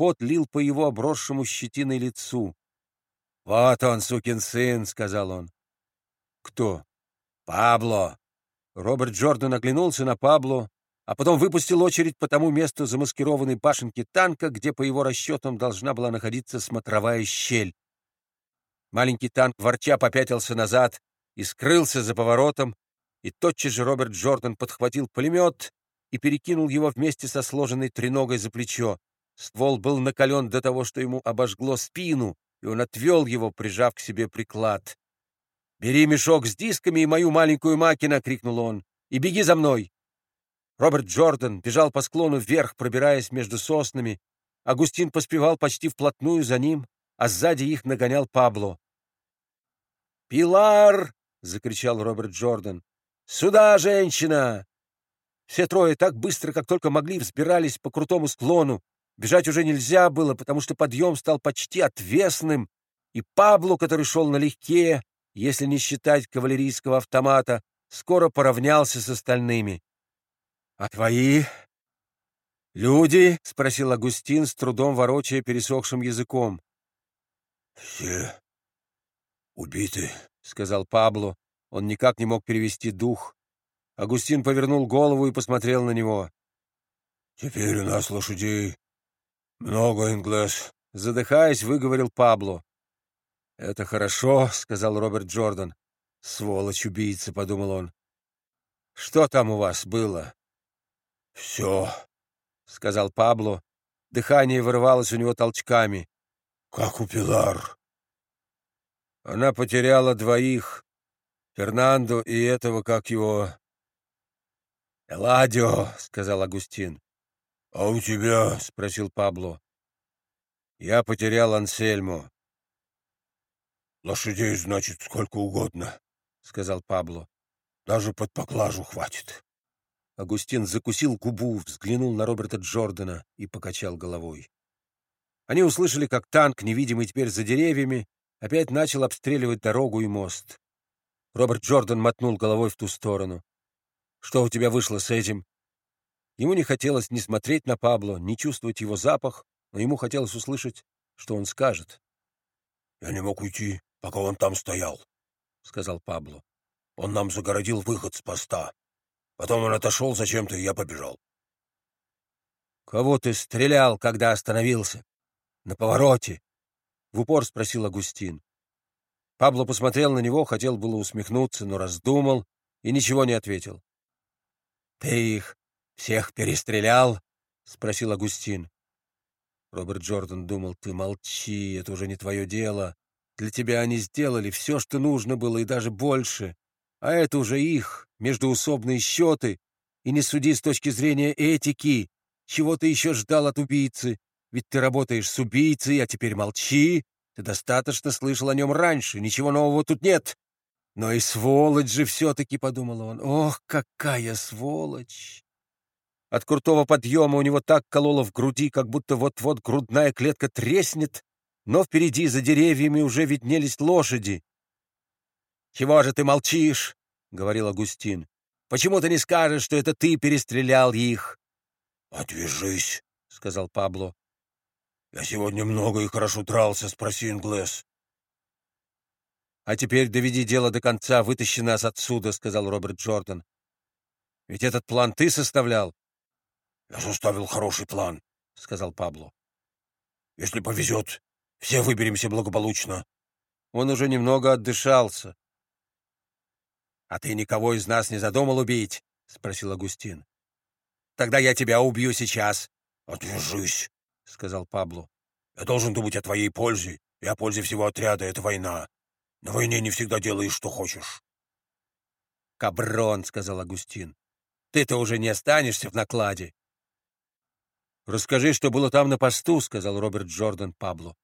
пот лил по его обросшему щетиной лицу. «Вот он, сукин сын», — сказал он. «Кто?» «Пабло». Роберт Джордан оглянулся на Пабло, а потом выпустил очередь по тому месту замаскированной башенки танка, где, по его расчетам, должна была находиться смотровая щель. Маленький танк ворча попятился назад и скрылся за поворотом, и тотчас же Роберт Джордан подхватил пулемет и перекинул его вместе со сложенной треногой за плечо. Ствол был накален до того, что ему обожгло спину, и он отвел его, прижав к себе приклад. «Бери мешок с дисками и мою маленькую Макина!» — крикнул он. «И беги за мной!» Роберт Джордан бежал по склону вверх, пробираясь между соснами. Агустин поспевал почти вплотную за ним, а сзади их нагонял Пабло. «Пилар!» — закричал Роберт Джордан. «Сюда, женщина!» Все трое так быстро, как только могли, взбирались по крутому склону. Бежать уже нельзя было, потому что подъем стал почти отвесным, и Пабло, который шел налегке, если не считать кавалерийского автомата, скоро поравнялся с остальными. «А твои люди?» — спросил Агустин, с трудом ворочая пересохшим языком. «Все убиты», — сказал Пабло. Он никак не мог перевести дух. Агустин повернул голову и посмотрел на него. «Теперь у нас лошадей много, Инглес», — задыхаясь, выговорил Пабло. «Это хорошо», — сказал Роберт Джордан. «Сволочь-убийца», — подумал он. «Что там у вас было?» «Все», — сказал Пабло. Дыхание вырывалось у него толчками. «Как у Пилар». Она потеряла двоих, Фернандо и этого, как его... «Эладио», — сказал Агустин. «А у тебя?» — спросил Пабло. «Я потерял Ансельмо». «Лошадей, значит, сколько угодно», — сказал Пабло. «Даже под поклажу хватит». Агустин закусил губу, взглянул на Роберта Джордана и покачал головой. Они услышали, как танк, невидимый теперь за деревьями, опять начал обстреливать дорогу и мост. Роберт Джордан мотнул головой в ту сторону. «Что у тебя вышло с этим?» Ему не хотелось ни смотреть на Пабло, ни чувствовать его запах, но ему хотелось услышать, что он скажет. «Я не мог уйти, пока он там стоял», — сказал Пабло. «Он нам загородил выход с поста. Потом он отошел зачем-то, и я побежал». «Кого ты стрелял, когда остановился?» «На повороте», — в упор спросил Агустин. Пабло посмотрел на него, хотел было усмехнуться, но раздумал и ничего не ответил. «Ты их всех перестрелял?» — спросил Агустин. Роберт Джордан думал, «Ты молчи, это уже не твое дело. Для тебя они сделали все, что нужно было, и даже больше. А это уже их, междуусобные счеты. И не суди с точки зрения этики. Чего ты еще ждал от убийцы? Ведь ты работаешь с убийцей, а теперь молчи. Ты достаточно слышал о нем раньше, ничего нового тут нет. Но и сволочь же все-таки, — подумал он. Ох, какая сволочь! От крутого подъема у него так кололо в груди, как будто вот-вот грудная клетка треснет, но впереди за деревьями уже виднелись лошади. «Чего же ты молчишь?» — говорил Агустин. «Почему ты не скажешь, что это ты перестрелял их?» «Отвяжись», — сказал Пабло. Я сегодня много и хорошо дрался, спроси Инглес. А теперь доведи дело до конца, вытащи нас отсюда, сказал Роберт Джордан. Ведь этот план ты составлял? Я составил хороший план, сказал Пабло. Если повезет, все выберемся благополучно. Он уже немного отдышался. «А ты никого из нас не задумал убить?» — спросил Агустин. «Тогда я тебя убью сейчас». «Отвяжись», — сказал Пабло. «Я должен думать о твоей пользе и о пользе всего отряда. Это война. На войне не всегда делаешь, что хочешь». «Каброн», — сказал Агустин. «Ты-то уже не останешься в накладе». «Расскажи, что было там на посту», — сказал Роберт Джордан Пабло.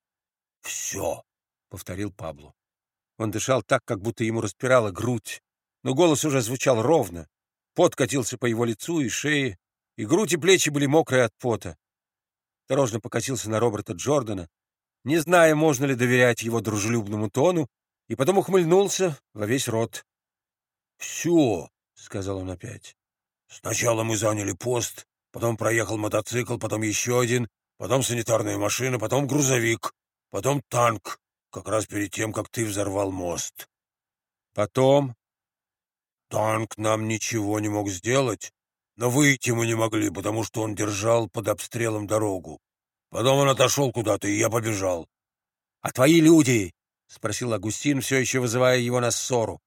«Все», — повторил Пабло. Он дышал так, как будто ему распирала грудь, но голос уже звучал ровно. Пот катился по его лицу и шее, и грудь и плечи были мокрые от пота осторожно покосился на Роберта Джордана, не зная, можно ли доверять его дружелюбному тону, и потом ухмыльнулся во весь рот. «Все», — сказал он опять. «Сначала мы заняли пост, потом проехал мотоцикл, потом еще один, потом санитарная машина, потом грузовик, потом танк, как раз перед тем, как ты взорвал мост. Потом? Танк нам ничего не мог сделать, но выйти мы не могли, потому что он держал под обстрелом дорогу. Потом он отошел куда-то, и я побежал. — А твои люди? — спросил Агустин, все еще вызывая его на ссору.